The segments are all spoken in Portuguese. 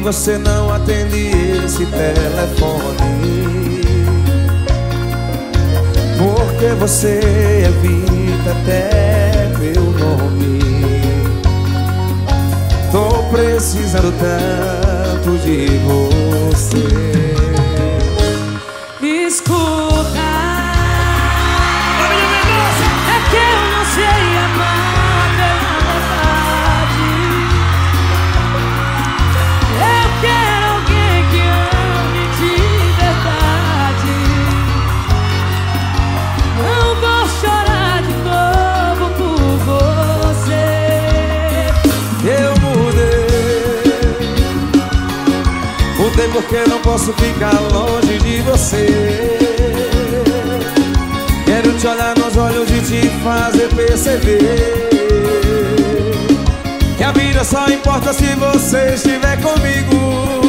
você não atende esse telefone? Porque você evita até meu nome. Tô precisando tanto de você. Porque não posso ficar longe de você. Quero te olhar nos olhos e te fazer perceber Que a vida só importa se você estiver comigo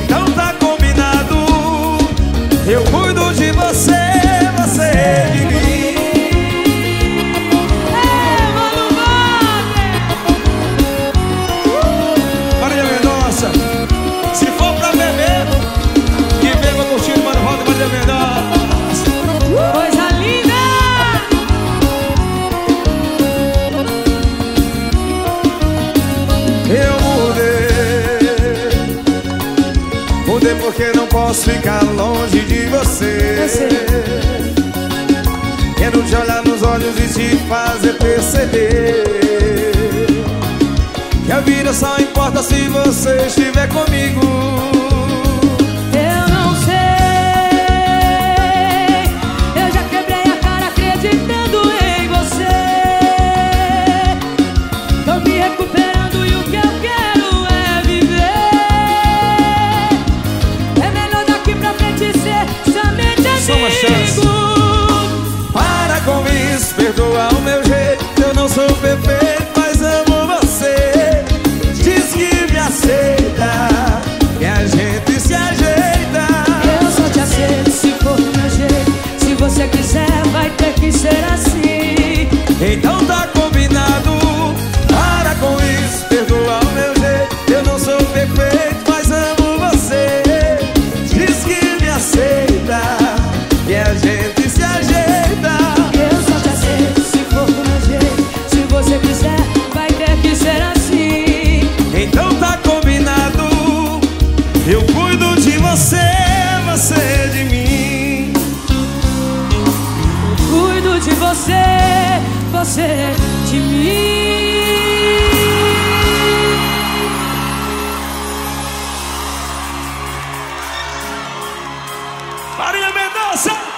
Mudei porque não posso ficar longe de você. Quero te olhar nos olhos e te fazer perceber Que a vida só importa se você estiver comigo você, você de mim. Maria Mendonça!